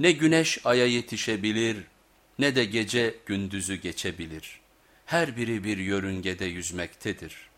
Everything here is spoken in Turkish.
Ne güneş aya yetişebilir ne de gece gündüzü geçebilir. Her biri bir yörüngede yüzmektedir.''